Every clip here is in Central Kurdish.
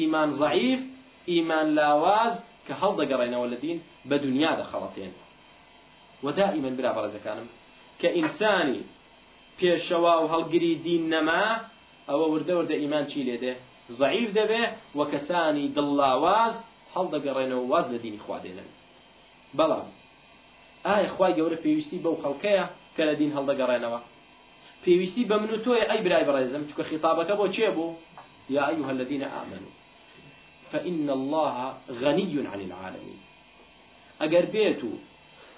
ئیمان ضعیف ئیمان لاواز کە هەڵدەگەڕێنەوە لە دین بە دنیا دەخەڵەتێن وەدائیمەن برا بەڕێزەکانم کە ئینسانی پێشەوا و هەڵگری دین نەما ئەوە وردە وردە ئیمان چی لێدێ ضعیف دەبێ وە کەسانی دڵلاواز هەڵدەگەڕێنەوە واز لە دینی خوادێنن بەڵام ئایا خوای گەورە پێویستی بەو خەڵکەیە کە لە دین هەڵدەگەڕێنەوە پێویستی بە من و تۆی ئەی برای بەڕێزم چکە خیتابەکە بۆ چێ بوو یا ئەیوهە الذین ئامنوا فإن الله غني عن العالمين أجر بيتو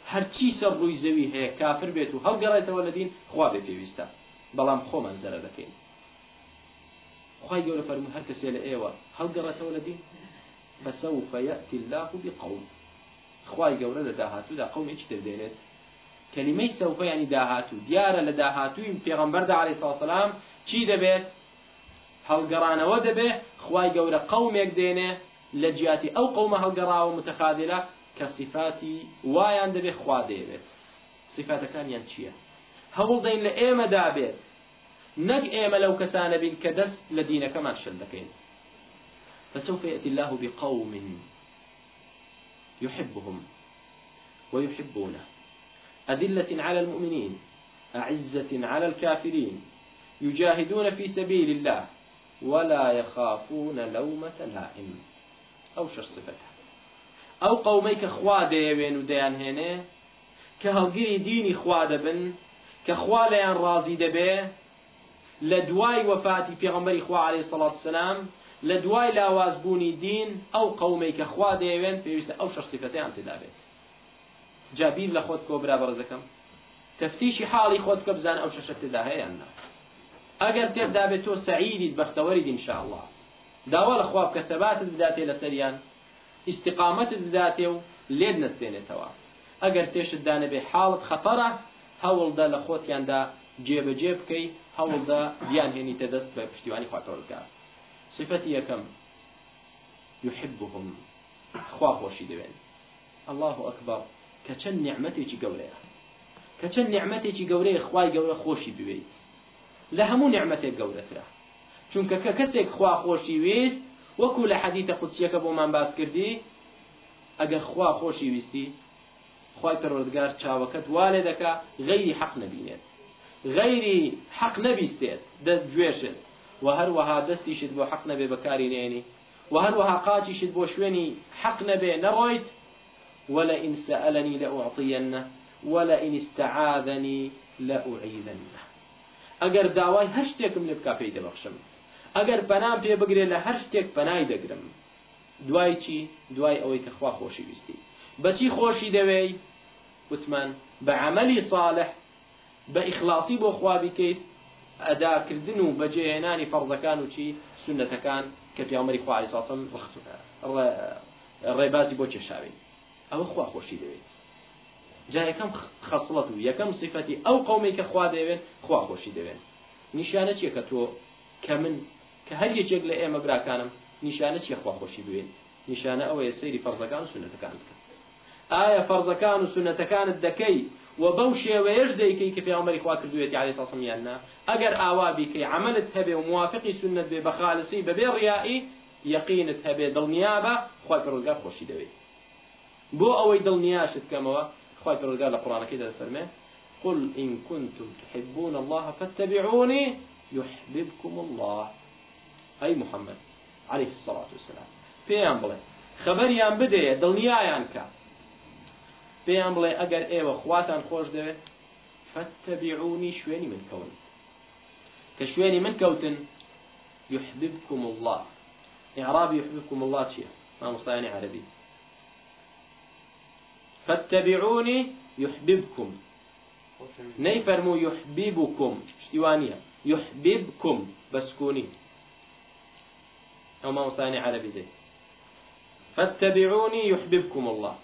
هر چی سر روی زوی هه کافر بێت و هەڵگەڕێتەوە لە دین خوا بێ پێویستە بەڵام خۆمان زەرە دەکەین خی گەورە فەرمو هەر کەسێ لە ئێوە هەڵگەڕێتەوە لە دین ولدین فسو فیأتی الله قوم و بقوم خی گەورە لە داهاتوودا قومێکی دەدێنێت کەلیمەی سەوفەیانی داهاتوو دیارە لە داهاتووی پێغەمبەردا عليه ساسەسلام چی بیت هەڵگەڕانەوە دەبێ خی گەورە قومێک دێنێ لە جیاتی ئەو قومە هەڵگەڕاوە متەخادلە کە سیفاتی وایان دەبێ خوا ديبت سیفاتەکانیان كان هەوڵدەین هول دين لايما دابت نك ايما لو كسان کە كدس لە كما شل فسوف يأتي الله بقوم يحبهم ويحبونه أذلة على المؤمنين أعزة على الكافرين يجاهدون في سبيل الله ولا يخافون لومة لائم ئەو شەر سفتە ئەو قەومەی کە خوا دەیەوێن و دەیان هێنێ کە هەڵگیری دینی خوا دەبن کە خوا لەیان ڕازی دەبێ لە دوای وەفاتی پێغەمبەری خوا عليه سەڵات سلام لە دوای لاوازبوونی دین ئەو قەومەی کە خوا دەیەوێن پێویستە ئەو شەر سفتەیان تێدا بێت جابیر لە خۆت کۆبرا بەڕزەکەم تەفتیشی حاڵی خۆت کە بزان ئەو شەشە تێدا هەیە یان نا ئەگەر پێتدا بێت تۆ سعیدیت بەختەوەری ئینشاءله داوا لە خواب کە سەباتت بداتێ لە سەریان ئیسیقامەتت بداتێ و لێت نستێنێتەوە ئەگەر تێشتدا نەبێ حاڵت خەپەرە هەوڵدا لە خۆتیاندا جێبەجێ بکەی هەوڵدا بیان هێنیتە دەست بە پشتیوانی خواتۆرگا سفەتی یەکەم يحبهم خوا خۆشی دەوێن الله ئەکبەر کە چەند نیعممەتێکی گەورەیە کە چەند نیعممەتێکی گەورەیە خوای گەورە خۆشی بوێیت لهمو نعمتي نعممەتێک گەورەترا چونکە کە کەسێک خوا خۆشی ویست وەکو لە حەدیتە قوچیەکە بۆمان باس کردی ئەگەر خوا خوشي ويستي خی پەرۆردگار چاوكت والدك غيري حق غەیری حەق حق نبيستيت حەق جوشت دەست گوێشت و هەروەها دەستیشت بو حەق نەبێ بەکاری نێنی و قاتي شد بو شويني حق نبي نرويت ولا إن سألني لأعطينه ولئن استعاذني لأعيذنه ئەگەر داوای هەر شتێکم لێ بکا پێی دەبەخشم ئەگەر پەنام پێ بگرێ لە هەر شتێک پەنای دەگرم دوای چی دوای ئەوەی کە خوا خۆشی ویستی بەچی خۆشی دەوێی وتمان بە عملی صالح بە ئیخلاصی بۆ خوا بکەیت ئەداکردن و بەجێهێنانی فەرزەکان و چی سنەتەکان کە پیامەری خواعیساسم ڕێبازی بۆ چێشاوی ئەوە خوا خۆشی دەوێت جا یەکەم خەسڵەت و یەکەم سیفەتی ئەو قومی کە خوا دەوێن خوا خۆشی دەوێن نیشانە چیە کە تۆ کە من کە هەر یەکێک لە ئێمە براکانم نیشانە چیە خواخۆشی بوێن نیشانە ئەوەیە سەیری فەرزەکان سونەتەکان بکە ئایا فەرزەکان و سونەتەکانت دەکەی و بەو شێوەیەش دەیکەی کە پێامەری خوا کردوێتی علی ساسمیان نا ئەگەر ئاوا بیکەی عملت هەبێ و موافقی سنت بێ بە خالسی بەبێ ڕیایی یەقینت هەبێ دڵنیابە خۆی پڕگا خۆشی دەوێت بۆ ئەوەی دڵنیاشت کەمەوە خايف برد قال القرآن كده فرماه قل إن كنتم تحبون الله فاتبعوني يحببكم الله أي محمد عليه الصلاة والسلام بيان بلي خبريان بدي دڵنیایان کە پێیان بڵێ ئەگەر ئێوە خواتان خوش دەوێت فاتبعوني شويني من كون كشويني من كون يحببكم الله إعراب يحببكم الله ما مصطلح عربي فاتبعوني يحببكم نيفرمو يحببكم اشتوانيه يحببكم بسكوني أو ما وصاني على بيدي فاتبعوني يحببكم الله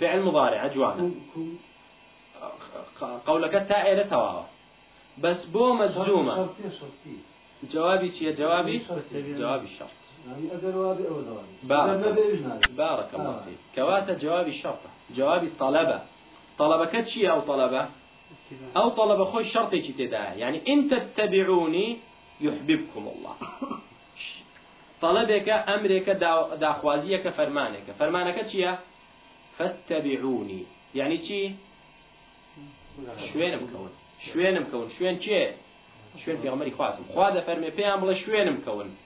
فعل مضارع أجوانا قولك التائلة تواها بس بو مجزومة جوابي شيء جوابي جوابي الشرط يعني بارك, الله آه. فيك كواتا جواب الشرطة جواب الطلبة طلبة كتشي أو طلبة أو طلبة خوش شرطي تدا يعني إن تتبعوني يحببكم الله طلبك أمرك داخوازيك فرمانك فرمانك تشي فاتبعوني يعني تشي شوين مكون شوين مكون شوين تشي شوين في غمري خواسم خواد فرمي بيان بلا شوين مكون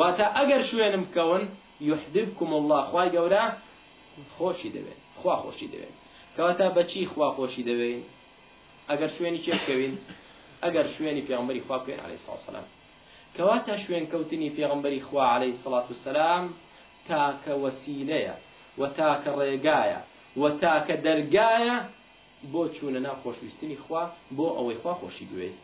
واتە ئەگەر شوێنم بکەون یحدبکم الله خوای گەورە خۆشی دەوێن خوا خۆشی دەوێن کەواتە بەچی خوا خۆشی دەوێن ئەگەر شوێنی چێ بکەوین ئەگەر شوێنی پیامبەری خوا بکەین علی ساسەلام کەواتە شوێن کەوتنی پێغمبەری خوا عليه سڵات و سەسلام تاکە وەسیلەیە و تاکە ڕێگایە و تاکە دەرگایە بۆ چوونە ناخۆشویستنی خوا بۆ ئەوەی خوا خۆشی دوێت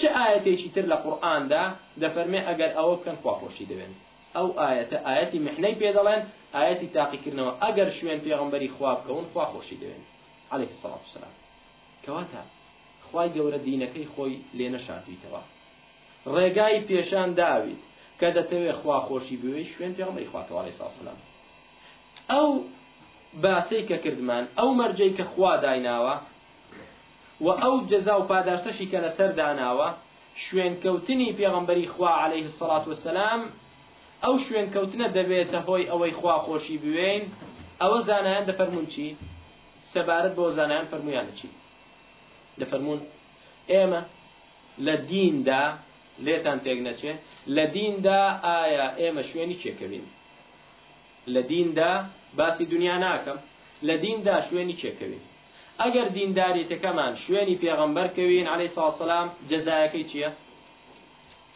چه ئاەتێکی تر لە قورآاندا دەفەرمێ ئەگەر ئەوە بکەن خواخۆشی دەوێن ئەو ئاەتە ئاەتی محنەی پێ دەڵێن ئاەتی تاقیکردنەوە ئەگەر شوێن پێغمبەری خواب بکەون خواخۆشی دەوێن عليه الصلاة والسلام کەواتە خوای گەورە دینەکەی خۆی لێ نەشاردویتەوە ڕێگای پێشان داویت کە دەتەوێت خواخۆشی بوێ شوێن پێغمبەری خواتەوە عليه الصلاة والسلام ئەو باسەی کە کردمان ئەو مەرجەی کە خوا دایناوە و ئەو جەزا و پاداشتەشی کە لەسەر داناوە شوێنکەوتنی پێغمبەری خوا عليه الصلاة والسلام ئەو شوێنکەوتنە دەبێتە هۆی ئەوەی خوا خۆشی بوێن ئەوە زانایان دەفەرمون چی سەبارەت بۆ زانایان فەرمویانە چی دەفەرمون ئێمە لە دیندا لێتان تێک نەچێ لە دیندا ئایا ئێمە شوێنی چێکەوین لە دیندا باسی دنیا ناکەم لە دیندا شوێنی چێکەوین ئەگەر دینداریتەکەمان شوێنی پێغەمبەر کەوین عليه ساسەسلام جەزایەکەی چییە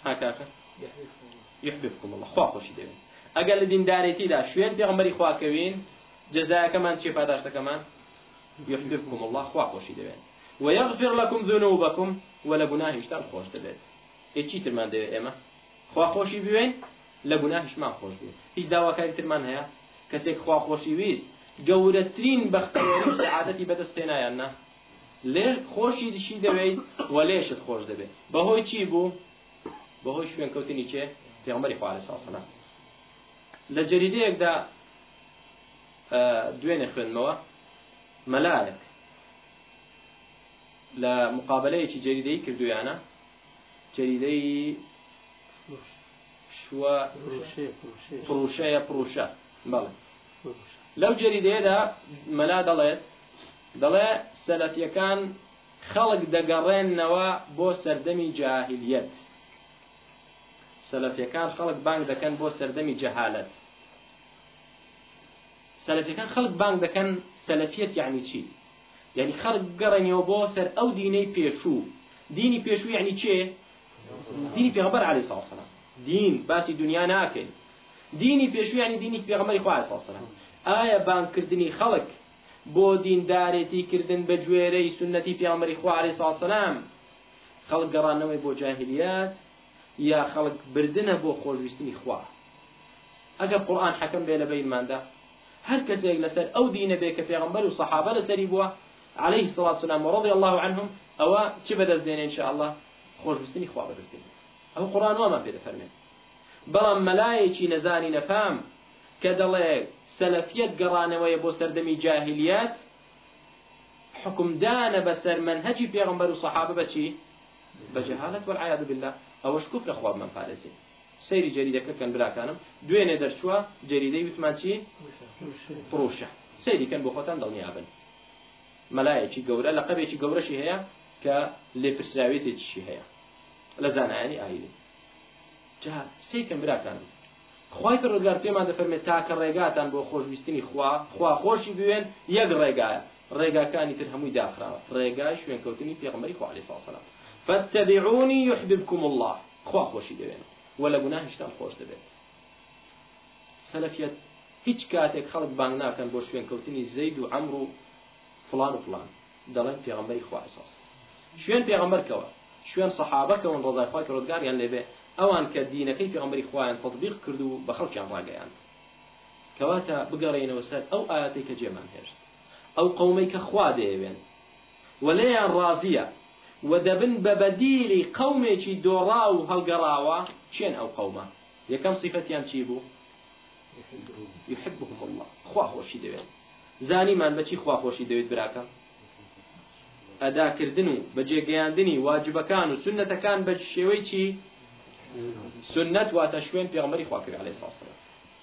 هاکاکە یحبکم الله خوا خۆشی دەوێن ئەگەر لە دیندارێتیدا شوێن پێغمبەری خواکەوین جەزایەکەمان چی پاداشتەکەمان یحبکم الله خوا خۆشی دەوێن ويغفر لكم ذنوبكم ولا گوناه هشتان خۆش دەبێت هیچی ترمان دەوێت ئێمە خوا خۆشی بوێن لە گوناهشمان خۆش بێت هیچ داواکاری ترمان هەیە کەسێک خوا خۆشی ویست گەورەترین بەختەوەری سعادەتی بەدەست پێنایان نا لێ خۆشی دشی دەوێت و لێشت خۆش دەبێت بەهۆی چی بوو بەهۆی شوێنکەوتنی چێ پێغمەری خوارە ساسەنا لە جەریدەیەکدا دوێنێ خوێنمەوە مەلالێک لە مقابلەیەکی جەریدەی کردویانە جەریدەی شووە پرۆشەیە پرۆشە بەڵێ لەو جەریدەیەدا مەلا دەڵێت دەڵێ سەلەفیەکان خەڵک دەگەڕێننەوە بۆ سەردەمی جاهلیەت سەلەفیەکان خەڵک بانگ دەکەن بۆ سەردەمی جەهالەت سەلەفیەکان خەڵک بانگ دەکەن سەلەفیەت یعنی چی یعنی خەڵک گەڕێنەوە بۆ سەر ئەو دینەی پێشوو دینی پێشوو یعنی چێ دینی پێغەمبەر عەلەیهی سەڵام دین باسی دنیا ناکەین دینی پێشویانی دینی پێغمەری خوای سەسەرم ئایا بانکردنی خەڵک بۆ دیندارێتی کردن بە گوێرەی سنەتی پیامەری خوارێ ساسەسلام خەڵک گەڕانەوەی بۆ جاهلیات یا خەڵک بردنە بۆ خۆشویستنی خوا ئەگە قورآن حەکەم بێ لە بەینماندا هەر کەسێک لەسەر ئەو دینە بێ کە پێغمبەر و سەحابە لەسەری بووە عليه سڵات سلام ڕضی الله عنهم ئەوە چی بەدەست دێنێ انشاء الله خۆشویستنی خوا بەدەست دێنێ ئەو قورآن وامە پێ دەفەرمێت بەڵام مەلایەکی نەزانی نەفام کە دەڵێ سەلەفیت گەڕانەوەیە بۆ سەردەمی جاهلیات حکمدانە بەسەر منهەجی پێغمبەر و سەحابە بەچی بەجهالت والعیاذ بالله ئەوەش کوفرە خواب من پارێزی سەیری جەریدەکە کەن براکانم دوێنێ دەرچووە جەریدەی وتمان چی پرۆشە سەیریکەن بۆ خۆتان دڵنیابن مەلایەکی گەورە لەقەبێکی گەورەشی هەیە کە لێپرسراوێتێکیشی هەیە لە زانایانی ئایدی جا سێکم براکان خی پرۆزگار پێمان دەفەرمێت تاکە ڕێگاتان بۆ خۆشویستنی خوا خوا خۆشی بوێن یەک ڕێگایە ڕێگاکانی تر هەمووی داخراوە ڕێگای شوێنکەوتنی پێغمەری خوا عليه ساسەلام فاتبعوني يحببكم الله خوا خۆشی دەوێن وە لە گوناهشتان خۆش دەبێت سەلفەت هیچ کاتێک خەڵک بانگ ناکەن بۆ شوێنکەوتنی زەید و ئەمر و فلان و فلان دەڵێن پێغمبەری خوا ئەساس شوێن پێغمبەرکەوە شوێن سەحابەکەون ڕزای خوا کە ڕزگاریان لێبێ ئەوان کە دینەکەی پێغەمبەری خوایان تطبیق کرد و بە خەڵکیان ڕاگەیاند کەواتە بگەڕێنەوە سەر ئەو ئاەتی کە جێمان هێشت ئەو قومەی کە خوا دەیەوێن وەلەیان ڕازیە و دەبن بە بەدیری قومێکی دۆڕا و هەڵگەڕاوە چێن ئەو قومە یەکەم سیفەتیان چی بوو يحبهم الله خوا خۆشی دەوێت زانیمان بەچی خوا خۆشی دەوێت براکە ئەداکردن و بەجێگەیاندنی واجبەکان و سنەتەکان بە شێوەی چی سنەت واتە شوێن پێغمەری خواکر عليه ساسرە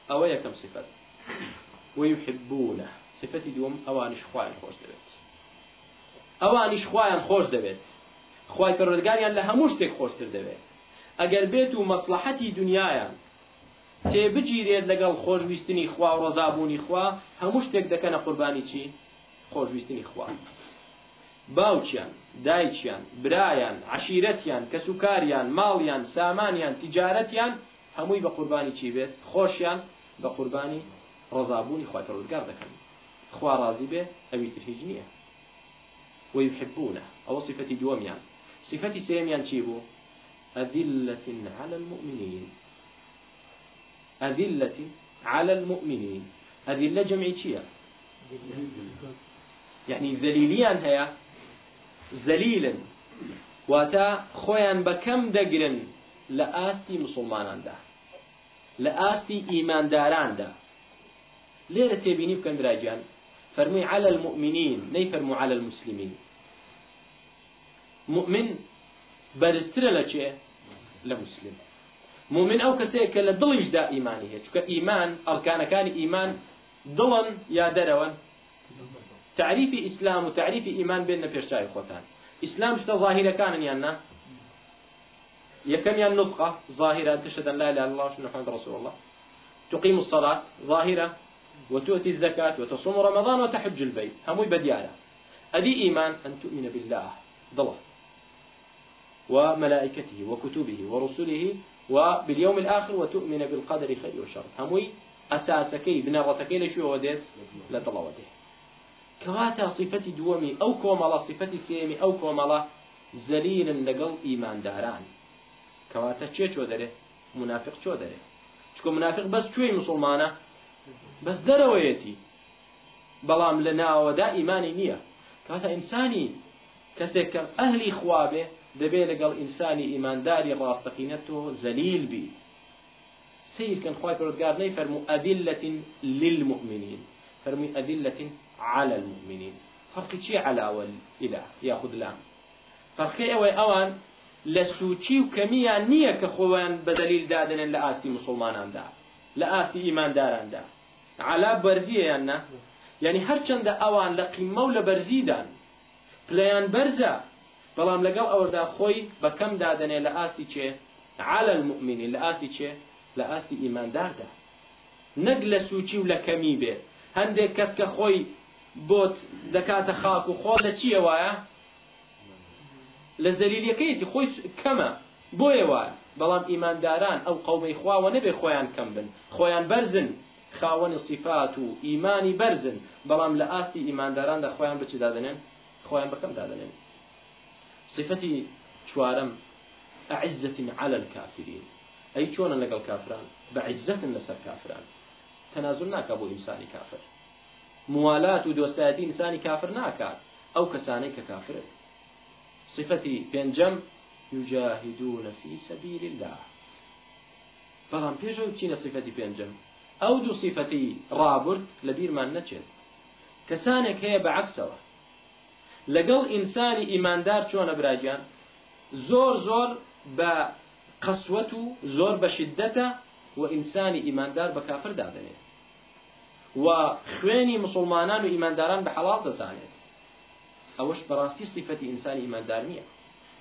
ئەوە یەکەم سفت ویحبونە سفەتی دووەم ئەوانش خوایان خۆش دەوێت ئەوانیش خوایان خۆش دەوێت خوای پەرۆدگاریان لە هەموو شتێک خۆشتر دەوێت ئەگەر بێت و مەسلحەتی دنیایان تێبگیرێت لەگەڵ خۆشویستنی خوا و ڕزابوونی خوا هەموو شتێک دەکەنە قوربانی چی خۆشویستنی خوا باوچیان دایچیان برایان عشیرتیان کسوکاریان مالیان سامانیان تجارتیان هموی بە قربانی چی بێت خۆشیان بە قوربانی ڕزابوونی خواتەڕودگار دەکەن خوا ڕازی بێ ئەوی تر هیچ و ويحبونه أو صفتی دوام صفتی سیمیان چی بو أذلة على المؤمنين أذلة على المؤمنين أذلة جمعية يعني ذليليا هيا زەلیلن واتە خۆیان بەکەم دەگرن لە ئاستی مسلماناندا لە ئاستی ئیمانداراندا لێرە تێبینی بکەن دراجان فەرمووی على المؤمنین نەیفەرمو على المسلمین مؤمن بەرزترە لە چێ مسلم مؤمن ئەو کەسەیە کە لە دڵیشدا ئیمانی هەیە چکە ئیمان ئەڵکانەکانی ئیمان دڵن یا دەرەوەن وتعريف إيمان بيننا في ئیمان بێنە إسلام خۆتان ظاهرة كان ظاهیرەکانن يا نه يان نطقة ظاهرة تشهد أن لا إله إلا الله وشنو محمد رسول الله تقيم الصلاة ظاهرة وتؤتي الزكاة وتصوم رمضان وتحج البيت هم بديارة أدي إيمان أن تؤمن بالله ضلا وملائكته وكتبه ورسله وباليوم الآخر وتؤمن بالقدر خير وشر هم أساسكي بنرتكي لشو وديس لطلا وديه کەواتە سیفەتی دووەمی ئەو کۆمەڵە سیفەتی سێمی ئەو کۆمەڵە زەریرن لەگەڵ ئیمانداران کەواتە چێ چۆ دەرێت منافق چۆ دەرێت چکۆ منافق بەس کوێی مسلمانە بەس دەرەوەیەتی بەڵام لە ناوەدا ئیمانی نییە کاتە ئینسانی کەسێک کە ئەهلی خوابێ دەبێت لەگەڵ ئینسانی ئیمانداری ڕاستەقینە تۆ زەلیل بی سیرکن خی پرۆگار نەی فەرمو ئەدیلەتین للمؤمنین فەرمی ئەدیلەتین على المؤمنين فرقی چی على اول اله یاخد لام فرقی اوی اوان لسوچی و کمیان نییە کە خۆیان بە دلیل دادنن لە ئاستی مسلماناندا لە ئاستی ئیمانداراندا علا بەرزیەیان نه یعنی هەرچەندە ئەوان لە قیمە و لە بەرزیدان پلیان بەرزە بەڵام لەگەڵ ئەوەدا خۆی بەکەم دادنێ لە ئاستی چێ على المؤمنین لە ئاستی چێ لە ئاستی ئیمانداردا نەک لە سوچی و لە کەمی بێ هەندێک کەس کە خۆی بۆت دەکاتە خاک و خۆ لە چیە وایە لە زەریریەکەیەتی خۆی کەمە بۆیە وایە بەڵام ئیمانداران ئەو قەومەی خواوە نەبێ خۆیان کەم بن خۆیان بەرزن خاوەنی سیفات و ئیمانی بەرزن بەڵام لە ئاستی ئیمانداراندا خۆیان بچی دادنێن خۆیان بەکەم دادنێن صفەتی چوارم عزة على الكافرين أي شون لقل كافران بعزة لسر كافران تنازل ناكا بو إنساني كافر موالات و دۆستایەتی ئینسانی کافر ناکات ئەو کەسانەی کە کافرن صفەتی پێنجەم یجاهدون فی سبیل الله بەڵام پێشەوە بچینە صفەتی پێنجەم ئەو دوو صفەتی ڕابرد لە بیرمان نەچێت کەسانێک هەیە بە عکسەوە لەگەڵ ئینسانی ئیماندار چۆنە براگیان زۆر زۆر بە قسوەت و زۆر بە شدەتە و ئینسانی ئیماندار بە کافر دادنێت و خوێنی مسلمانان و ئیمانداران بە حەڵال دەزانێت ئەوەش بەڕاستی سیفەتی ئینسانی ئیماندار نییە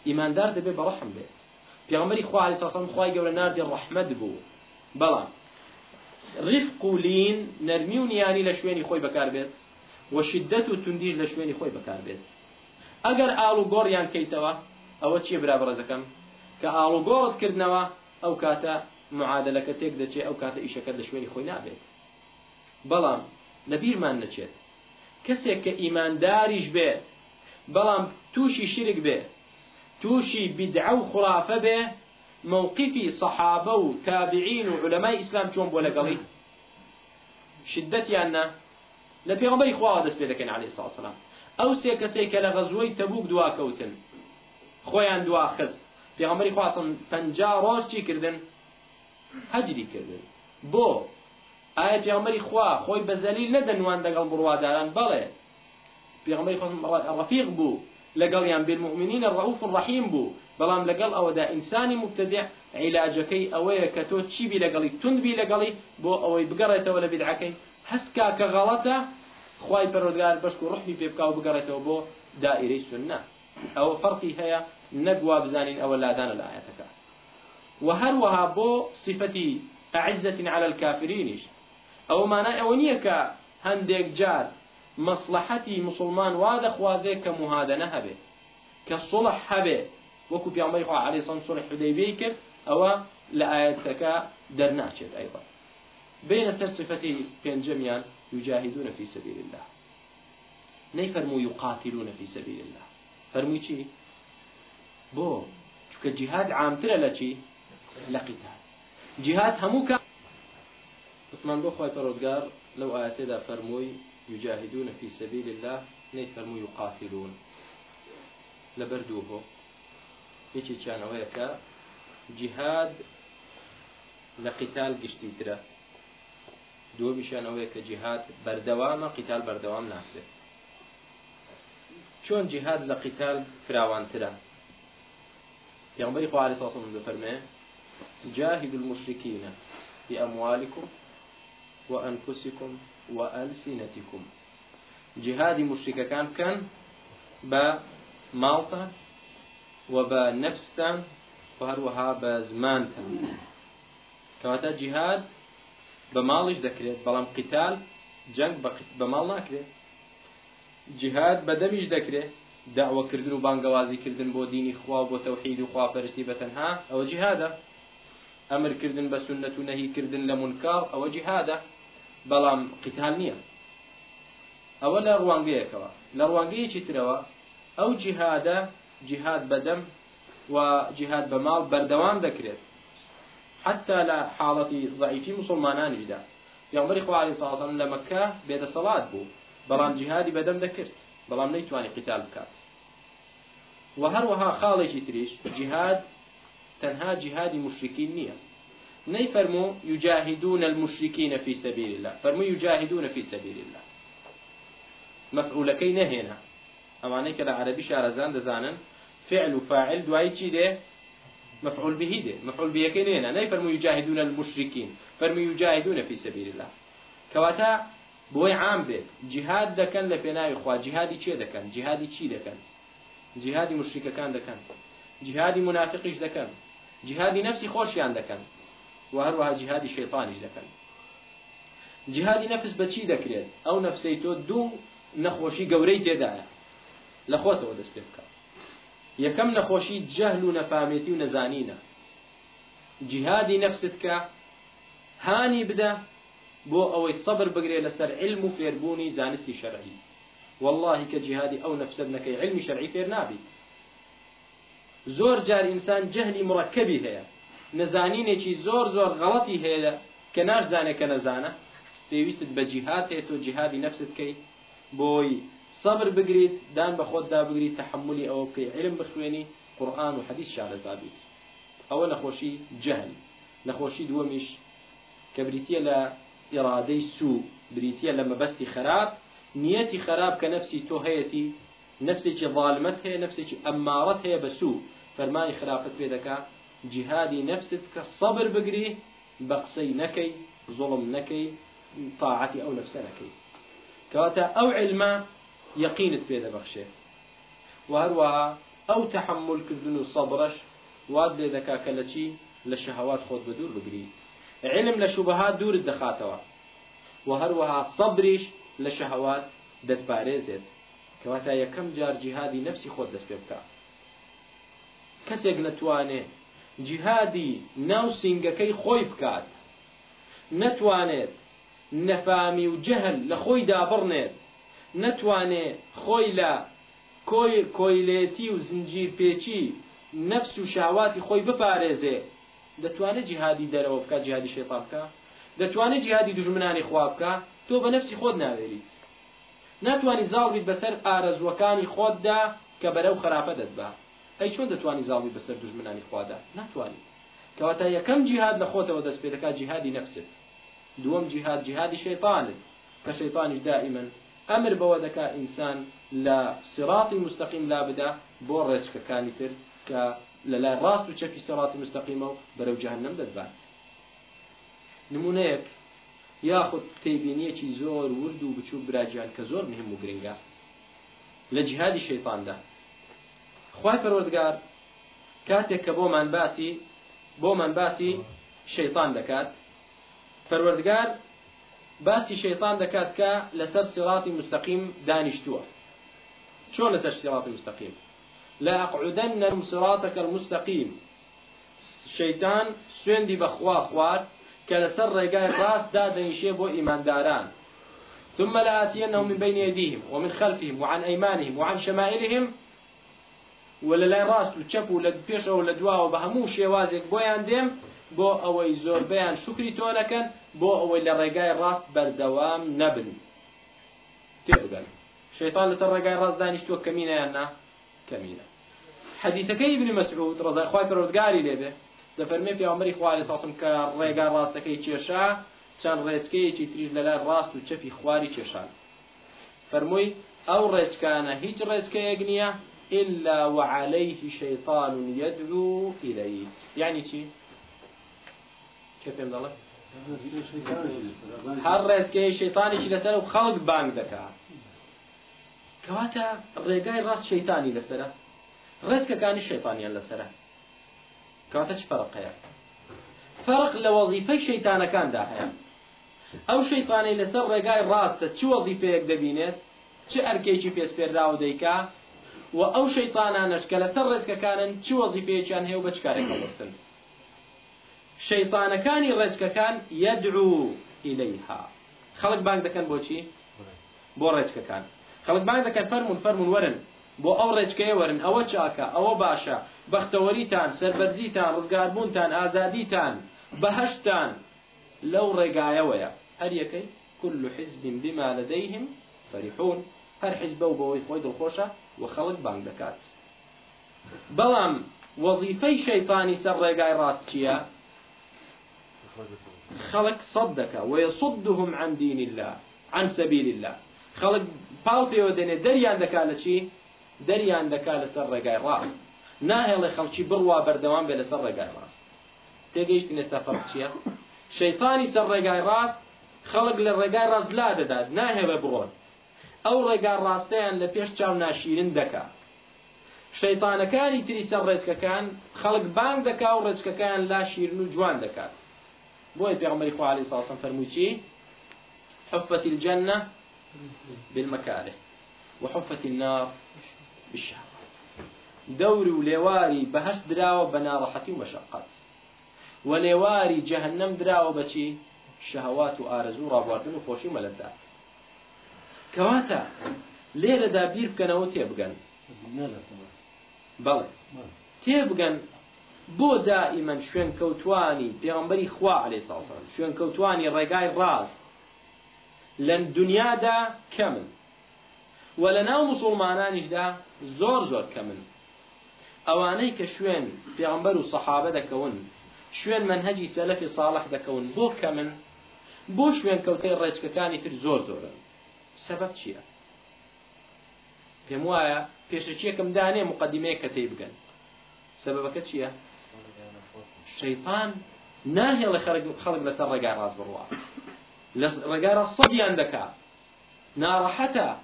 ئیماندار دەبێت بە ڕەحم بێت پێغمبەری خوا علیه السلام خوای گەورە ناردی ڕەحمەت بوو بەڵام ڕفق و لین نەرمی و نیانی لە شوێنی خۆی بەکار بێت و شدت و توندیش لە شوێنی خۆی بەکار بێت ئەگەر ئاڵ و گۆڕیان کەیتەوە ئەوە چیە برابڕەزەکەم کە ئاڵ و گۆڕت کردنەوە ئەو کاتە معادلەکە تێک دەچێت ئەو کاتە ئیشەکە لە شوێنی خۆی نابێت بەڵام لەبیرمان نەچێت کەسێک کە ئیمانداریش بێ بەڵام تووشی شرک بێ تووشی بیدعە و خوڵافە بێ مووقفی سەحابە و تابعین و علەمای ئیسلام چۆن بۆ لەگەڵی شدەتیاننا لە پێغمبەری خوا دەست پێ دەکەن علی ساسلام ئەو سێ کەسێک کە لە غەزوەی تەبوک دواکەوتن خۆیان دواخست پێغمبەری خواستم پەنجا ڕۆژ چی کردن هەجری کردن بۆ آية پیامەری خوا خوي بە زەلیل نەدەنوان لەگەڵ بڕواداران بەڵێ پیامەری ڕەفیق بوو لەگەڵیان بالمؤمنینە ڕەوف ڕەحیم بوو بەڵام لەگەڵ ئەوەدا ئینسانی مبتدع عیلاجەکەی ئەوەیە کە تۆ چیبی لەگەڵی توندبی لەگەڵی بۆ ئەوەی بگەڕێتەوە لە بیدعەکەی هەستکا کە غەڵەتە خوای پەرۆدگار بەشک و ڕحمی پێ بکاو بگەڕێتەوە بو دائرەی سنة او فرقي هەیە نەگوا بزانين ئەوە لادانە لە ئاەتەکە وهروەها بو صفەتی عزة على الكافرين او مانای ئەوە نییە کە هەندێک جار مصلحتی مسلمان واده وا دەخوازێت کە مهادەنە هەبێ کە سڵح هەبێ وەکو پیامەی خواه علی سم سڵح حدەیبی کرد ئەوە لە در دەرناچێت ایضا بین سر صفته پێنجەمیان یجاهدون فی سبیل الله نەیفەرموو يقاتلون فی سبیل الله فەرمووی چی بو چکە جهاد عامترە لە چی لە جهاد هەموو کە وتمان بخوای لو لەو ئاەتێدا فرموي يجاهدون في سبيل الله ني فرموي يقاتلون لبردوه لە كان ويكا جهاد لقتال قشتيترا دو بشان ويكا جهاد دووەمیشانەوەی قتال بردوام ناسه شون جهاد لقتال چۆن جیهاد لە قیتال فراوانترە پێغمبەری خوا الصلاه والسلام دەفەرمێ المشركين بأموالكم وأنفسكم وألسنتكم جهادي مشركة كان كان با مالطان وبا نفستان وهروها با زمانتان كواتا جهاد بمالش دكريت بلام قتال جنگ بمال ناكريت جهاد بدمش دكريت دعوة كردن وبانقوازي كردن بو ديني خواب وتوحيد وخواب فرشتي بتنها أو جهاده ئەمرکردن بە سنت و نەهیکردن لە منکار ئەوە جیهادە بەڵام قیتال نییە ئەوە لە ڕوانگەیەکەوە لە ڕوانگەیەکی ترەوە ئەو جیهادە جیهاد بەدەم و جیهاد بە ماڵ بەردەوام دەکرێت حتا لە حاڵەتی زعیفی مسلمانانیدا پیغمبری خوا علیه السلام لە مەکە بێدە سەڵات بوو بەڵام جیهادی بەدەم دەکرد بەڵام نەیتوانی قیتال بکات و هەروەها خاڵێکی تریش جیهاد تەنها جیهادی مشرکین نییە نيفرمو يجاهدون المشركين في سبيل الله فرمو يجاهدون في سبيل الله مفعولەکەی نەهێنا أما کە لە عەربی شارەزان دزانا فعل وفاعل دوائي تشي ده مفعول به ده مفعول به كي نهينا نيفرمو يجاهدون المشركين فرمو يجاهدون في سبيل الله كواتا بوي عام بێت جهاد كان جهادي چي دا كان چێ دەکەن كان دا كان جهادی منافقش دا كان جهادي نفسي جهادی نفسی دا كان و هەروەها جیهادی شەیطانیش دەکەن جیهادی نەفس بەچی دەکرێت ئەو نەفسەی تۆ دوو نەخۆشی گەورەی تێدایە لە خۆتەوە دەست پێ بکە یەکەم نەخۆشی جەهل و نەفامێتی و نەزانینە جیهادی نەفست کە هانی بدە بۆ ئەوەی سەبر بگرێت لەسەر علم و فێربوونی زانستی شەرعی والله کە جیهادی ئەو نەفسد نەکەی علمی شەرعی فێر نابیت زۆر جار ئینسان جەهلی مڕەکەبی هەیە نەزانینێکی زۆر زۆر غەڵەتی هەیە کە ناشزانێکە نەزانە پێویستت بە جیهات هەیە تۆ جیهادی نەفست کەی بۆی سەبر بگریت دان بە خۆتدا بگریت تحملی ئەوە بکەی علم بخوێنی قورآن و حەدیث شارەزابیت ئەوە نەخۆشی جەهل نەخۆشی دووەمیش کە بریتە لە ئێرادەی سوو بریتە لە مەبەستی خراپ نیەتی خراپ کە نفسی تۆ هەیەی نفسێکی ظالمت هەیە نفسێکی ئەماوەت هەیە بە سوو فەرمانی خراپت پێ دەکات جیهادی نفست کە سەبر بگری بە قسەی نەکەی زوڵم نەکەی تاعەتی ئەو نفسە نەکەی کەواتە ئەو علمە یەقینت پێ دەبەخشێ وهروەها ئەو تەحمل کردن و سەبرەش وات لێ دەکا کە لە چی لە شەهەوات خۆت بە دوور بگری علم لە شوبەها دوورت دەخاتەوە و هەروەها سەبریش لە شەهەوات دەتپارێزێت کەواتە یەکەم جار جیهادی نفسی خۆت دەست پێ بکە کەسێک نەتوانێت جیهادی ناو سنگەکەی خۆی بکات نەتوانێت نەفامی و جەهل لە خۆی دابڕنێت نەتوانێت خۆی لە کۆیلێتی و زنجیر پێچی نەفس و شاواتی خۆی بپارێزێ دەتوانێت جیهادی دەرەوە بکات جیهادی شێپا بکە دەتوانێت جیهادی دژمنانی خوا بکە تۆ بە نەفسی خۆت ناوێریت ناتوانی زاڵ بیت بەسەر ئارەزوەکانی خۆتدا کە بەرەو خراپە دەتبات ئەی چۆن دەتوانی زاڵی بەسەر دژمنانی خوادا ناتوانانی کەواتە یەکەم جیهاد لە خۆتەوە دەست پێدەکات جیهادی نفست دووەم جیهاد جیهادی شەیطانت کە شەیطانیش دائیمن ئەمر بەوە دەکا ئینسان لە سراتی مستەقیم لا بدا بۆ ڕێچکەکانی تر کە لە لای ڕاست و چەکی سراتی مستەقیمە و بەرەو جهنم دەدبات نمونەیەک یاخود تێبینیەکی زۆر ورد و بچوو براجیان کە زۆر مهم و گرنگە لە جیهادی شەیطاندا خواهی پروردگار پەرۆزگار کاتێک کە من باسی من باسی شیطان دکات پروردگار باسی شیطان دکات که لسر سیڵاتی مستقیم دانشتوه چون لسر سیڵاتی مستقیم لا اقعدن صراطك المستقيم شيطان شەیتان بخوا خوار كلا سر لەسەر راس داد دەنیشێ ايمان داران ثم لآتينهم من بين يديهم ومن خلفهم وعن أيمانهم وعن شمائلهم و لە لای ڕاست و چەپ و لە پێشەوە لە دواوە بە هەموو شێوازێک بۆیان دێم بۆ ئەوەی زۆربیان شکری تۆ نەکەن بۆ ئەوەی لە ڕێگای ڕاست بەردەوام نەبن تێبگەن شەیتان لەسەر ڕێگای ڕاست دانیشتوە کەمینەیان نا کەمینە حەدیثەکەی ابن مەسعود ڕزای خوای پەروەردگاری لێبێ دەفەرمێ پیامبەری خوا علیه ساسم کە ڕێگا ڕاستەکەی کێشا چەند ڕێچکەیەکی تریش لەلای ڕاست و چەپی خواری کێشان فەرمووی ئەو ڕێچکانە هیچ ڕێچکەیەک نییە إلا وعليه شيطان يدعو إليه يعني شي كيف يمد الله هر رزكي شيطاني شي لسره بخلق بانك دكا كواتا رقاي راس شيطاني لسره رزك كان الشيطاني لسره كواتا شي فرق هي فرق لوظيفة شيطانا كان داهيا ئەو شەیتانەی لەسەر ڕێگای ڕاستە چ وەزیفەیەک دەبینێت چه ئەرکێکی پێسپێراوە دەیکا و ئەو شەیتانانەش کە لەسەر ڕێزکەکانن چی وەزیفەیەکیان هەیە و بە چکارێکە وەستن شەیتانەکانی ڕێزکەکان یەدعو ئیلەیها خەڵک بانگ دەکەن بۆچی بۆ ڕێچکەکان خەڵک بانگ دەکەن فەرمونون فەرمونون وەرن بۆ ئەو ڕێچکەیە وەرن ئەوە چاکە ئەوە باشە بەختەوەریتان سەربەرزیتان ڕزگاربوونتان ئازادیتان بەهشتان لەو ڕێگایەوەیە هەر یەکەی كل حزب بما لديهم فرحون هەر حزب بەو بەوەی خۆی دڵخۆشە و خەڵک بانگ دەکات بەڵام وەزیفەی شەیتانی سەر ڕێگای ڕاست چییە خەڵک سەد دەکە وەیەسدهم عن دین الله عن سەبیل الله خەڵک پاڵ پێوە دێنێ دەریان دەکا لە چی دەریان دەکا لەسەر ڕێگای ڕاست ناهێڵێ خەڵکی بڕوا بەردەوام بێ لەسەر ڕێگای ڕاست تێگەیشت نێستا فەڕ چییە شەیتانی سەر ڕێگای ڕاست خەڵک لە ڕێگای ڕاست لا دەدات ناهێڵە بڕۆن ئەو ڕێگا ڕاستەیان لە پێش چاو ناشیرن دەکا شەیتانەکانی تریسە ڕێچکەکان خەڵک بانگ دەکا و ڕێچکەکان لا شیرن و جوان دەکات بۆی پێغمەری خوالی ساسم فەرموچی حفەتی الجەنە بالمەکارێ وحفەتی النار بالشهوات دەور و لێواری بەهشت دراوە بە ناڕەحەتی و مەشقات و لێواری جەهنم دراوە بەچی شەهوات و ئارەزوو ڕابواردن و خۆشی مەلەدات کەواتە لێرەدا بیر بکەنەوە تێبگەن بەڵێ تێبگەن بۆ دائیمەن شوێن کەوتوانی پێغمبەری خوا عليه ساسان شوێن کەوتوانی ڕێگای ڕاست لە دنیادا کەمن و لە ناو مسلمانانیشدا زۆر زۆر کەمن ئەوانەی کە شوێن پێغمبەر و سەحابە دەکەون شوێن منهەجی سەلەفی ساڵح دەکەون بۆ کەمن بۆ شوێن کەوتەی ڕێچکەکانی تر زۆر زۆرن سبب چیه؟ پیم وایا پیش چیه کم دانه مقدمه کتیب گن سبب کت چیه؟ شیطان نه یه لخرج خلق لس رجار راز بروه لس رجار صدی اندکا ناراحتا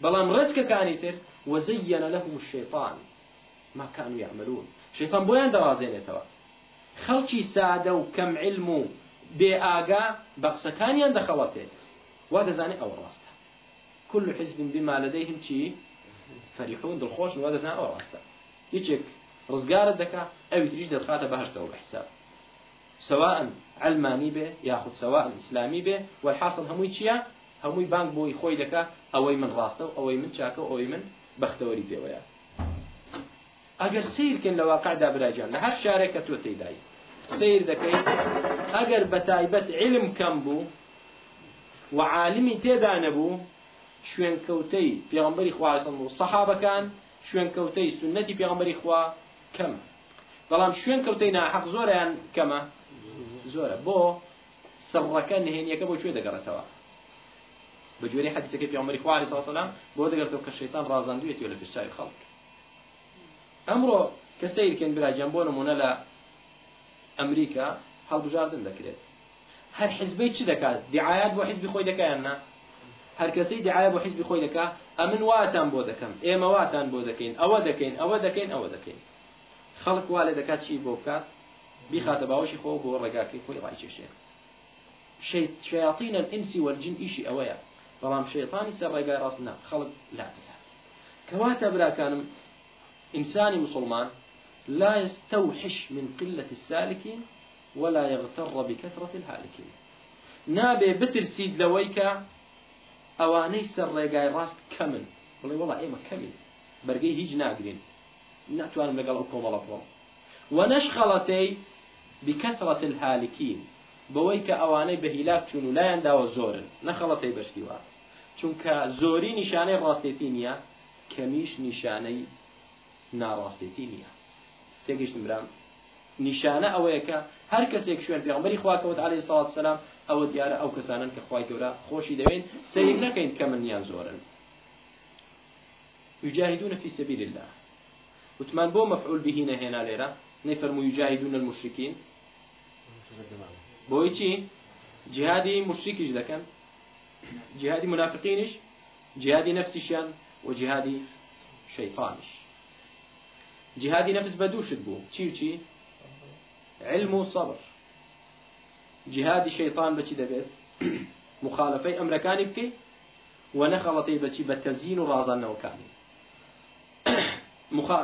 بلام رزك كانيتر وزين لهم الشيطان ما كانوا يعملون شيطان بوين درازين يتوا خلشي سادة وكم علمو بآقا بقسا كان يندخلته وهذا زاني أول راسته كل حزب بما لديهم چی فريحون دڵخۆش وادەنا ئەو ڕاستە هیچێک ڕزگارت دەکا ئەوی تریش دەخاتە بەهشتەوە بە حساب سواء علماني به یاخود سواء اسلامي به والحاصل هموي چییە هموي بانك بو يخوي دكا أو من راستا أو ئەوەی من شاكا أو ئەوەی من بەختەوەری پێوەیە ويا أجر سير كن براجان لە هەر شارێک شاركة تۆ تێدایی سیر دەکەیت ئەگەر علم کەم وعالمي وعالمی تێدا شوێن کەوتەی پێغمبەری خواسم و سەحابەکان شوێن کەوتەی سنەتی پێغمبەری خوا کەم بەڵام شوێن کەوتەی ناحەق زۆریان کەمە زۆرە بۆ سەڕەکە نهێنیەکە بۆ کوێ دەگەڕێتەوە بەجوێری حەدیسەکەی پێغمبەری خوا علیه السلام بۆ دەگەڕێتەوە کە شەیطان ڕازاندوێتەوە لە پێشچاوی خەڵک ئەمڕۆ کە سیرکەن براجان بۆ نمونە لە ئەمریکا هەڵبژاردن دەکرێت هەر حزبەی چی دەکات دیعاات بۆ حزبی خۆی دەکەیان نا هەرکەسی دعاە بۆ حیزبی خۆی دەکا ئەمن واتان بۆ دەکەم ئێمە واتان بۆ دەکەین ئەوە دەکەین ئەوە دەکەین ئەوە دەکەین خەڵک وا لێ دەکات چی بۆ بکات بیخاتە باوەشی خۆ بۆ ڕێگاکەی خۆی ڕایکێشێ شیاطین الئینسی وەرجین ئیشی ئەوەیە بەڵام شەیطانی سەر ڕێگای ڕاستنا خەڵک لا کەواتە براکانم ئینسانی مسلمان لا يستوحش من قلة السالكين ولا يغتر بكثرة الهالكين نابێ بترسید لەوەی کە ئەوانەی سەر ڕێگای ڕاست کەمن بڵێ وڵا ئێمە کەمین بەرگەی هیچ ناگرین ناتوانم لەگەڵ ئەو کۆمەڵە بڵم وەنەشخەڵەتەی بکەسەڵەت الهالکین بەوەی کە ئەوانەی بە هیلاک چون و لایەنداوە زۆرن نەخەڵەتەی بەشتیوە چونکە زۆری نیشانەی ڕاستێتی نییە کەمیش نیشانەی ناڕاستێتی نییە تێگەشتم برام کس یک هەر کەسێک شوێن کوت خواکەوت عليه سڵات سلام ئەوە دیارە او کەسانن کە خخوای گەورە خۆشی دەوێن سیر نەکەین کمن نیان زورن یجاهدون في سبيل الله وتمان بو مفعول به لرا نه فرمو یجاهدون المشرکین بو چی جهادی مشرکی جدکن جهادی منافقینش جهادی نفسیشیان و جهادی شیطانش جهادی نفس بە بو چی چی علم و صبر جهادی شەیطان بەچی دەبێت مخالفەی ئەمرەکانی بکەیت و نەخەڵەتی بەچی بە تەزیین و ڕازانەوەکانی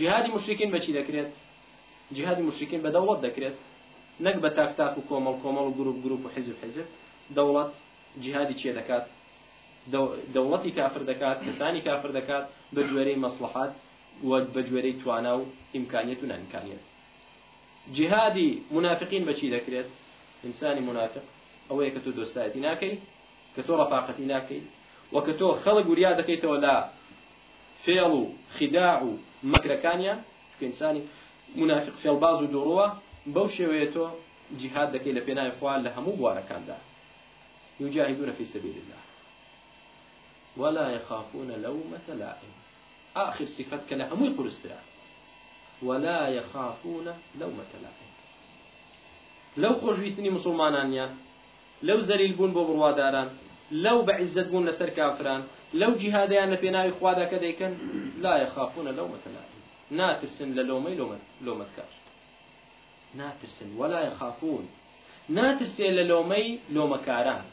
جهادی مشرکین بەچی دەکرێت جهادی مشرکین بە دەوڵەت دەکرێت نەک بە تاکتاک و کۆمەڵ کۆمەڵ و گروپ گروپ و حزب حزب دەوڵەت جهادی چیە دەکات دەوڵەتی کافر دەکات کەسانی کافر دەکات بە جوێرەی مەسلحات وە بە جوێرەی توانا و ئیمکانیت و نانکانیت جهادی منافقین بچی دەکرێت ئینسانی منافق ئەوەیە کە تۆ دۆستایەتی ناکەی کە تۆ ڕەفاقەتی ناکەی وەکە تۆ خەڵک وریا دەکەیتەوە لا فێڵ و خیدا و مەکرەکانیان ئینسانی منافق فێڵباز و دۆڕەوە بەو شێوەیە تۆ جهاد دەکەی لە پێناوی خوان لە هەموو بوارەکاندا یجاهدون في سبيل الله ولا يخافون لومة لائم آخر صفات كلا همو يقول استرا ولا يخافون لومة لائم لو خۆشویستنی مسلمانانیان لەو زەریل لو بۆ بڕواداران لەو بە عیزت بوون لەسەر کافران لو جیهادیان لە پێناوی خوادا لا يخافون لومة لائم ناتسن للومي لۆمەی لۆمەتکار ناترسن ولا يخافون ناتسن للومي لۆمەی لۆمەکاران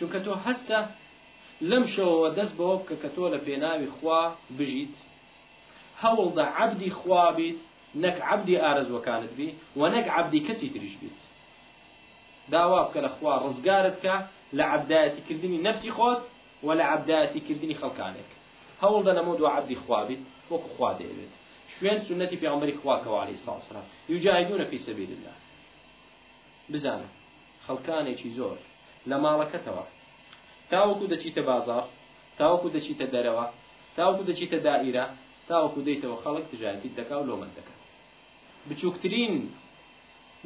چونکە تۆ هەستە شو شەوەوە دەست بەوە بکە کە تۆ خوا بژیت هەوڵدا عبدی خوا بیت نەک عبدی ئارزوەکانت بی و نەک عبدی کەسی تریش بیت داوا بکە لە خوا ڕزگارت کە لە عبدایەتیکردنی نفسی خۆت و لە عبدایەتیکردنی خەڵکانێک هەوڵدا لە مدو عبدی خوا وەکو خوا دەیەوێت شوێن سنەتی پیامبری خواکەەوە علی ساسرا یوجاهدونە فی سبیل الله بزانە خەڵکانێکی زۆر لە ماڵەکەتەوە تاوەکو دەچیتە بازار تاوەکو دەچیتە دەرەوە تاوەکو دەچیتە دائیرە تاوەکو دەیتەوە خەڵک دژایەتی دەکا و لۆمەند دەکە بچووکترین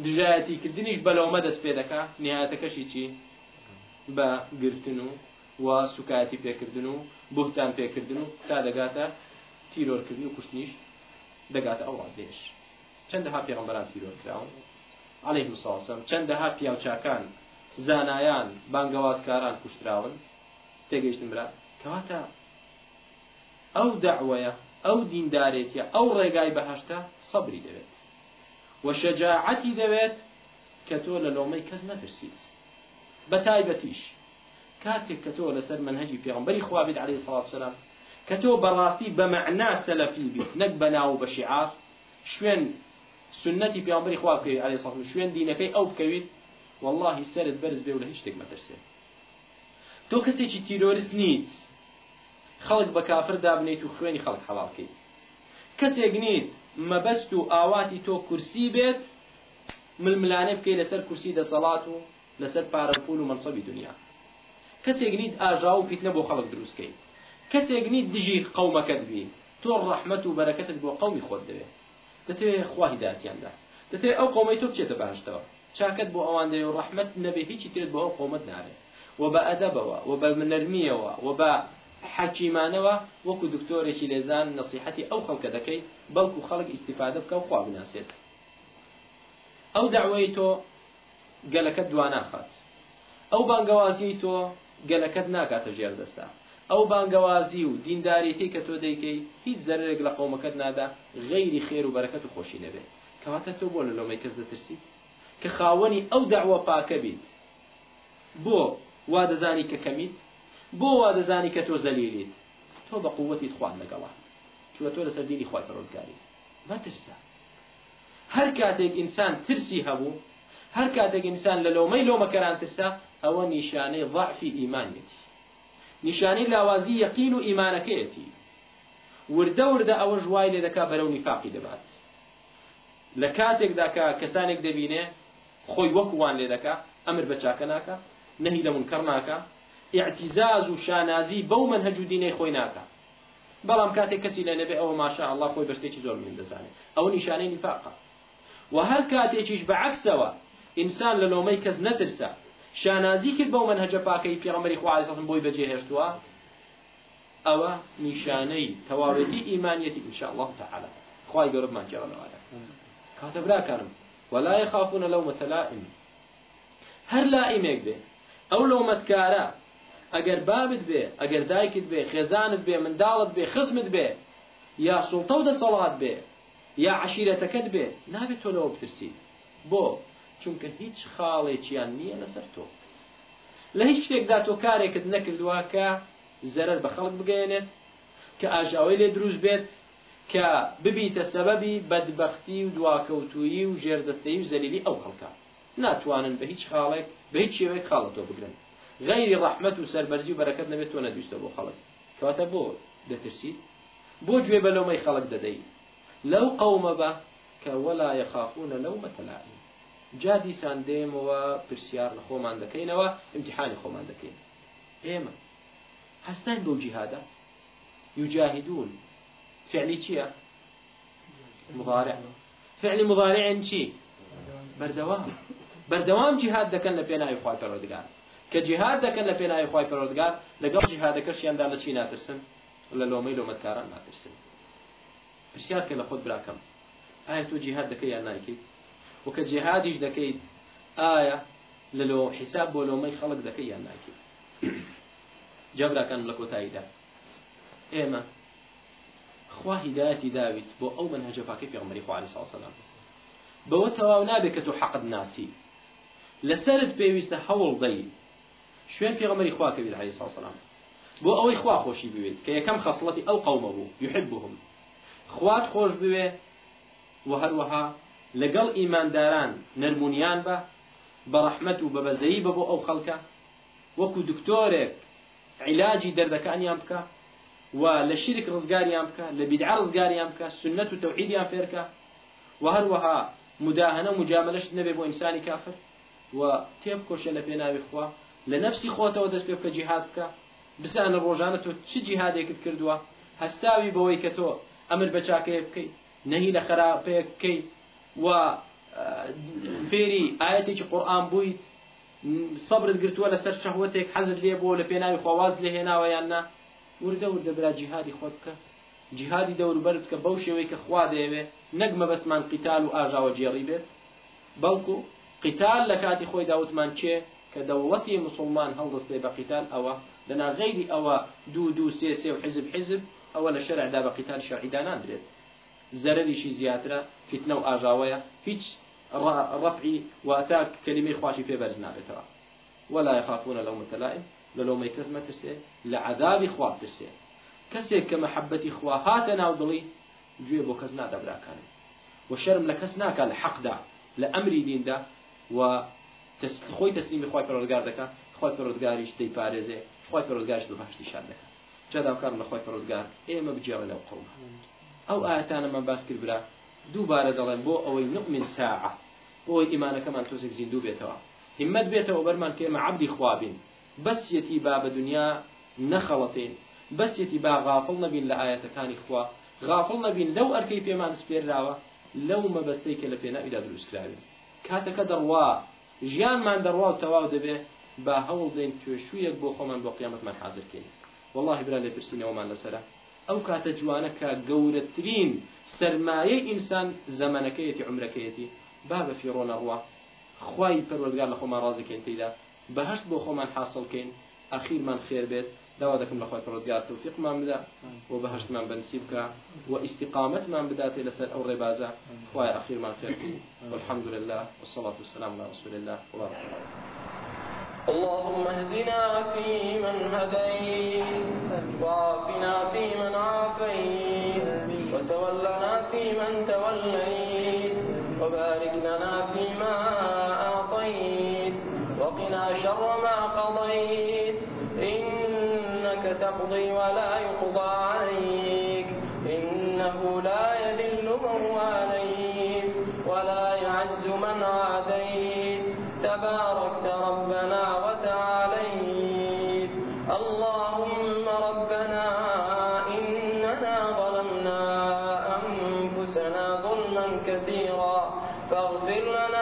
دژایەتیکردنیش بەلەومە دەست پێ دەکا نهایەتەکەشی چی بە گرتن و وا سوکایەتی پێکردن و بوتان پێکردن و تا دەگاتە تیرۆرکردن و کوشتنیش دەگاتە ئەوە دێش چەندەها پێغمبەران تیرۆر کراون عەلەیهم ساڵسەم چەندەها پیاوچاکان زانایان بانگەوازکاران کوشتراون تێگەیشتن برا کەواتە ئەو دەعوەیە او دين داريت يا او رجاي دەوێت و شەجاعەتی وشجاعتي کە تۆ لە لۆمەی کەس نەترسیت بە تایبەتیش کاتێک کە تۆ لەسەر منهجی پێغمبەری خوابێت عليه الصلاه والسلام کە تۆ بمعنى بە مەعنا سەلەفی بیت شوين سنتي في شیعار شوێن عليه الصلاه والسلام شوين ئەو بکەویت او سرت والله بێ و ولا هیچ ما مەترسێت تۆ کەسێکی تیرۆریست نیت خەڵک بە کافر دابنیت و خوێنی خەڵک حەواڵکەیت کەسێک نیت مەبەست و ئاواتی تۆ کورسی بێت ململانە بکەی لەسەر کورسی دەسەڵات و لەسەر پارەپول و منسەبی دنیا کەسێک نیت ئاژا و فیتنە بۆ خەڵک دروستکەی کەسێک نیت دژی قەومەکەت بی تۆ ڕەحمەت و بەرەکەتت بۆ قەومی خۆت دەوێت دەتەوێت خواهی داتیاندا دەتەوێت ئەو قۆمەی تۆ بچێتە باشتەوە چاکەت بۆ ئەوان دەوێت و ڕەحمەت نەبێ هیچی ترت بۆ ئەو قۆمەت نابێت و بە ئەدەبەوە و بە نەرمیەوە و بە حەکیمانەوە وەکو دکتۆرێکی لێزان نصیحەتی ئەو خەڵکە دەکەی بەڵکو خەڵک ئیسیفادە بکە و خوا بناسێت ئەو داوای تۆ گەلەکەت دواناخات ئەو بانگەوازی تۆ گەلەکەت ناکاتە ژێر دەستا ئەو بانگەوازی و دینداریەتی کە تۆ دەیکەی هیچ زەرێک لە قومەکەت نادا غەیری خێر و بەرەکەت و خۆشی نەبێت کەواتە تۆ بۆ لە لۆمەی کەس دەترسی کە خاوەنی ئەو داوە پاکە بیت بۆ وا دەزانی کە کەمیت بۆ وا دەزانی کە تۆ زەلیلیت تۆ بە قوتی خوان لەگەڵا چوە تۆ لەسەر دیری خۆی پەرۆکاری مەترسە هەر کاتێک ئینسان ترسی هەبوو هەر کاتێک ئینسان لە لۆمەی لۆمەکەران ترسە ئەوە نیشانەی ضعفی ئیمانێتی نیشانەی لاوازی یەقین و ئیمانەکەیەتی وردە وردە ئەوە ژوای لێ دەکا بەرەو نیفاقی دەبات لە کاتێکدا کە کەسانێک دەبینێ خۆی وەکووان لێ دەکا ئەمر بە چاکە ناکە نەهی لە منکەڕ ناکە اعتزاز و شانازی بەو من هەجو دینەی كاتي ناکە بەڵام او ما شاء نەبێ ئەوە ماشا الله خۆی بەشتێکی زۆر من دەزانێت ئەو نیشانەی نیفاقە و هەر کاتێکیش بەعکسەوە ئینسان لە لۆمەی کەس نەترسە شانازی في بەو من هەجە پاکەی بوي خوازم بۆی او نشاني تواريدي ايمانيتي ان شاء الله تعالى جرى گەورەمان جێڵەوەە کاتە براکانم ولا يخافون لومة لائم هر لائمێک او لومت لومەتکارە ئەگەر بابت بێ ئەگەر دایکت بێ خێزانت بێ منداڵت بێ خزمت بێ یا سوڵتە و دەسەڵات بێ یا عشیرەتەکەت بێ نابێت تۆ لەوە بترسی بۆ چونکە هیچ خاڵێکیان نییە لەسەر تۆ لە هیچ شتێکدا تۆ کارێکت نەکردووە کە زەرەر بە خەڵک بگەێنێت کە ئاژاوی لێ دروست بێت کە ببیتە سەبەبی بەدبختی و دواکەوتویی و ژێردەستەی و زەلیلی ئەو خەڵکە ناتوانن بە هیچ خاڵێک بە هیچ شێوەیە خاڵەتەوە بگرن غەیری ڕەحمەت و سەربەرجی و بەرەکەت نەبێت تۆ نەدوستە بۆ خەڵک کەواتە بۆ دەترسیت بۆ گوێ بە لەومەی خەڵک دەدەی لەو قەومە بە کە وەلا یەخافونە لەو مەتەلاعی جا دیسان دێمەوە پرسیار لە خۆمان دەکەینەوە امتحانی خۆمان دەکەین ئێمە هەستان بەو جیهادە یوجاهدون فعلی چییە مضارع فعلی مضارعن چی بەردەوام بەردەوام جیهاد دەکەن لە پێناوی خواتەڕۆ دەگات كجهاد ذاك اللي فينا يا خوي فرودغار لقال جهاد ذاك الشيء عندنا شي ناترسن ولا لو ميلو متكار بس ياك اللي خد براكم اي تو جهاد ذاك يا نايكي وكجهاد ايش ذاك اي للو حساب ولو ما يخلق ذاك يا نايكي جبرا كان لك وتايدا ايما خوا هدايتي داوود بو او منهج فاكي في عمر اخوه عليه الصلاه والسلام بو تواونا بك تحقد ناسي لسرد بيويست حول ضيق شو في غمر إخواك بيد عليه الصلاة والسلام بو أو إخوة خوش بيد كي كم خصلتي أو قوم أبو يحبهم إخوات خوش بيد وهر وها لقل إيمان داران نرمونيان به برحمته وببزيبه بو أو خلكه وكو دكتورك علاجي دردك أن يامك ولشرك رزقار يامك لبدع رزقار يامك سنة توحيد يامفيرك وهر وها مداهنة مجاملة نبي بو إنسان كافر وتيبكو شلفينا بإخوة لە نفسی خۆتەوە دەست پێ بکە جیهاد بکە بزانە ڕۆژانە تۆ چ جیهادێکت کردووە هەستاوی بەوەی کە تۆ ئەمر بە چاکەیە بکەیت نەهی لە خراپەیە بکەیت و فێری ئاەتێکی قورآان بوویت سەبرت گرتووە لەسەر شەهوتێک حەزت لێ بۆ لە پێناوی خواز لێ هێناوە یاننا وردە وردە برا جیهادی خۆت بکە جیهادی دەوربەر بکە بەو شێوەی کە خوا دەیەوێ نەگمە بەسمان قیتال و ئاژاوە جێڕی بێت بەڵکو قیتال لە کاتی خۆی داوتمان چێ كدولتي مسلمان هل دستي بقتال أو لنا غير أو دو دو سي سي وحزب و حزب حزب ئەوە دا بقتال بە قیتال شاهیدانان درێت زەرریشی زیاترە فتنە و ئاژاوەیە هیچ ڕفعی واتە کلمەی خواشی پێبەرز نابێتەوە ولا يخافون لو متلائم لو ما يكزم ترسي لعذاب خواب ترسي كسي كمحبتي خواهاتنا وضلي جوية بو كزنا دبرا كان وشرم لكسنا كان الحق دا لأمري دين دا و خۆی دەستنیمی خخوای پەرۆزگار دەکات خۆی پەرۆزگاریش دەی پارێزێ خۆی پەرۆزگارش بە باشی شان دەکات جاداکار لە خۆی پەرۆزگار ئێمە بجیاوە لەو قوم ئەو ئاەتانە من باس کرد برا دووبارە دەڵێن بۆ ئەوەی نؤمن ساعە بۆی ئیمانەکەمان تۆزێک زیندوو بێتەوە همت بێتەوە بەرمان کێمە عبدی خوابین بەسیەتی با بە دنیا نەخەڵەتین بەسیەتی با غافڵ نەبین لە ئاەتەکانی خوا غافڵ نەبین لەو ئەرکەی پێمان سپێراوە لەو مەبەستەی کە لە پێناویدا دروستکراوین کاتەکە دەڕوا ژیانمان دەڕوا و تەواو دەبێ با هەوڵ دەین توێشویەک بۆ خۆمان بۆ قیامەتمان حازرکەین والله برا لێ پرسیینەوەمان لەسرە ئەو کاتە جوانە کە گەورەترین سەرمایە ئینسان زەمانەکەیەتی عمرەکەیەتی با بە فیڕۆنە ڕوە خوای پەروەردگار لە خۆمان ڕازەکەین تێدا بەهشت بۆ خۆمان حاصلکەین ئەخیرمان خێر بێت داوا دەکەم لە خۆی توفيق ما بدا ما بنسيبك واستقامة ما بدات إلى سر أو ربازة ڕێبازە أخير ما خير والحمد لله والصلاة والسلام على رسول الله الله اللهم اهدنا فيمن هديت وعافنا فيمن عافيت وتولنا فيمن توليت وبارك لنا فيما أعطيت وقنا شر ما قضيت تقضي ولا يقضى عليك إنه لا يذل من واليك ولا يعز من عاديك تبارك ربنا وتعاليت اللهم ربنا إننا ظلمنا أنفسنا ظلما كثيرا فاغفر لنا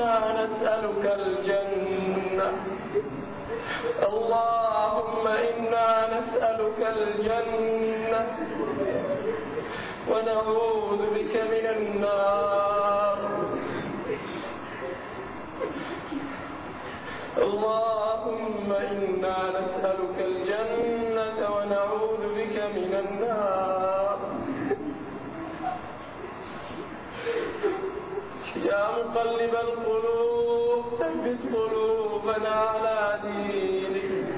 إنا نسألك الجنة اللهم إنا نسألك الجنة ونعوذ بك من النار اللهم إنا نسألك الجنة ونعوذ بك من النار مقلب القلوب ثبت قلوبنا على دينك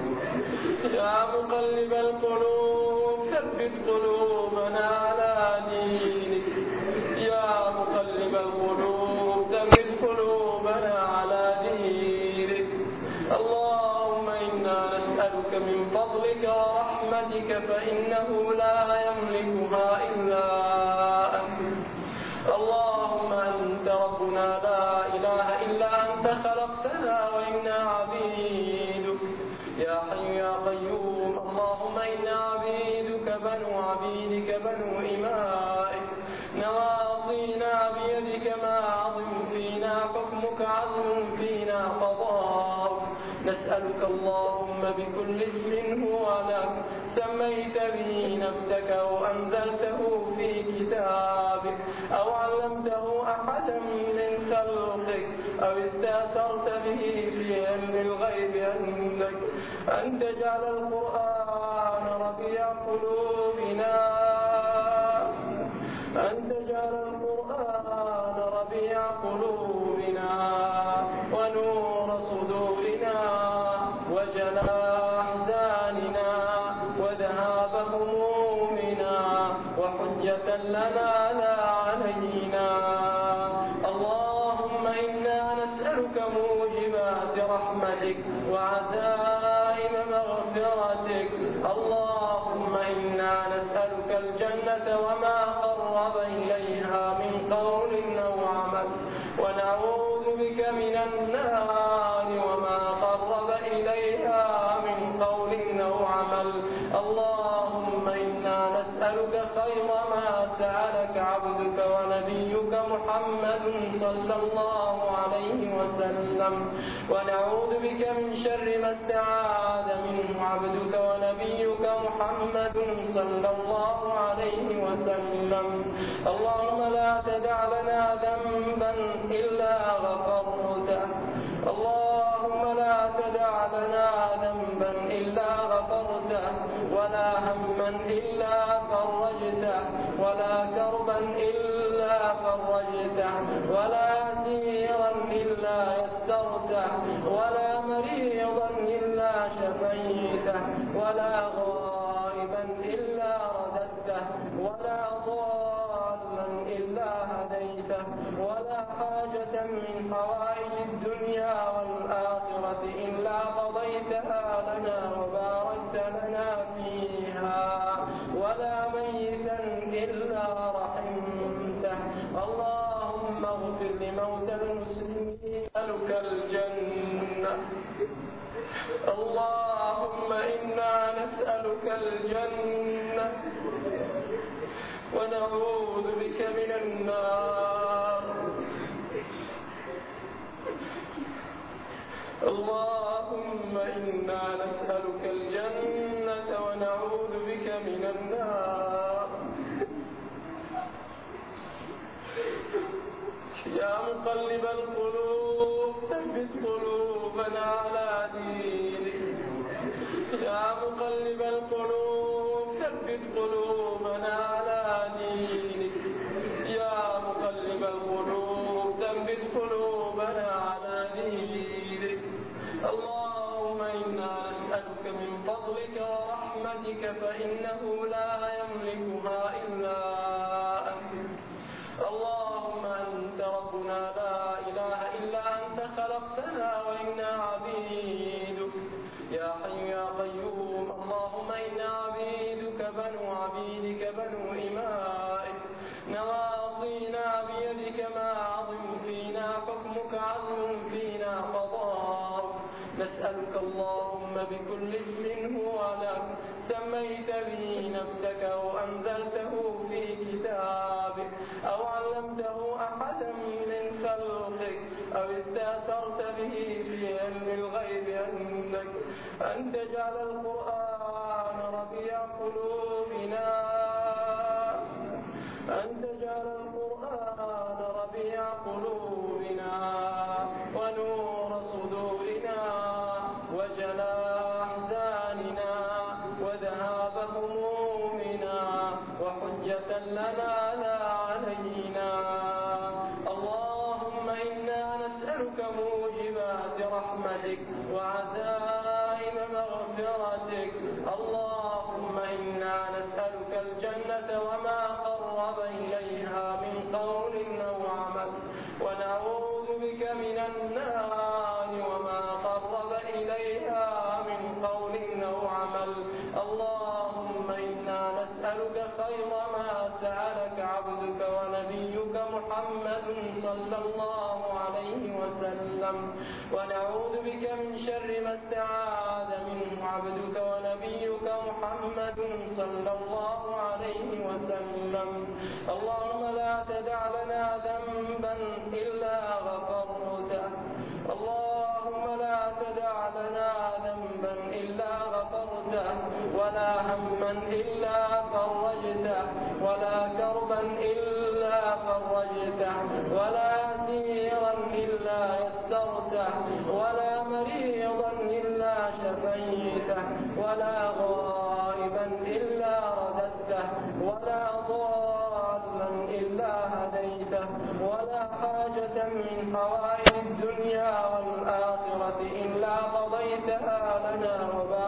يا مقلب القلوب ثبت قلوبنا على دينك يا مقلب القلوب ثبت قلوبنا على دينك اللهم إنا نسألك من فضلك ورحمتك فإنه لا سميت به نفسك أو أنزلته في كتابك أو علمته أحدا من خلقك أو استأثرت به في علم الغيب أنك أن تجعل القرآن ربيع قلوبنا الجنة وما قرب إليها من قول أو عمل ونعوذ بك من النار وما قرب إليها من قول أو عمل اللهم إنا نسألك خير ما سألك عبدك ونبيك محمد صلى الله عليه وسلم ونعوذ بك من شر ما استعاذ عبدك ونبيك محمد صلى الله عليه وسلم اللهم لا تدع لنا ذنبا إلا غفرته اللهم لا تدع لنا ذنبا إلا غفرته ولا هما إلا فرجته ولا كربا إلا فرجته ولا سيرا إلا يسرته ولا مريضا ولا غائبا إلا رددته ولا ضالا إلا هديته ولا حاجة من حوائج الدنيا والآخرة الجنة ونعوذ بك من النار اللهم إنا نسألك الجنة ونعوذ بك من النار يا مقلب القلوب ثبت قلوبنا على دينك يا مقلب القلوب تأكلون حاجة من حوائج الدنيا والآخرة إلا قضيتها لنا وبارك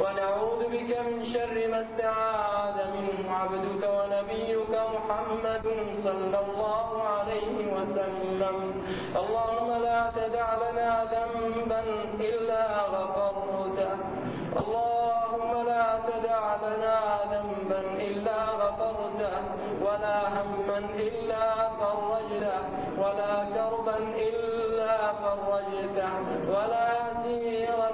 ونعوذ بك من شر ما استعاذ منه عبدك ونبيك محمد صلى الله عليه وسلم اللهم لا تدع لنا ذنبا إلا غفرته اللهم لا تدع لنا ذنبا إلا غفرته ولا هما إلا فرجته ولا كربا إلا فرجته ولا سيرا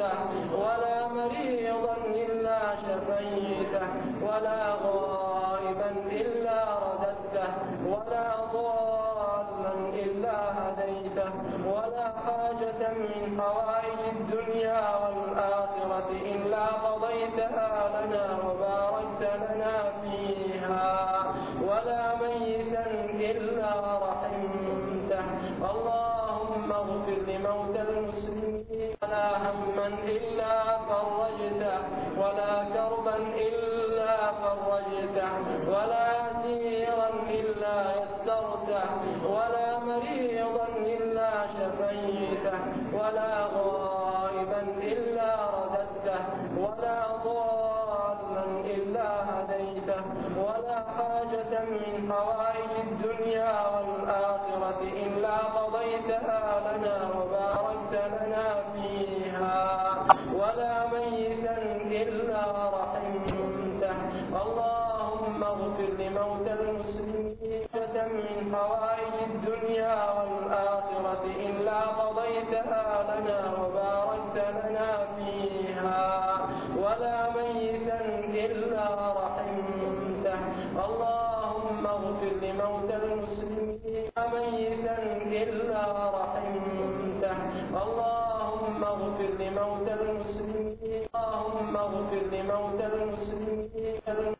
شفيته ولا مريضا إلا شفيته ولا غائبا إلا رددته ولا ضالا إلا هديته ولا حاجة من حوائج الدنيا